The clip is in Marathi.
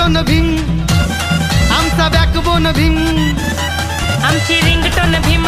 रिंगटोन भिंग आमचा बॅकबोन भिंग आमची रिंगटोन भीम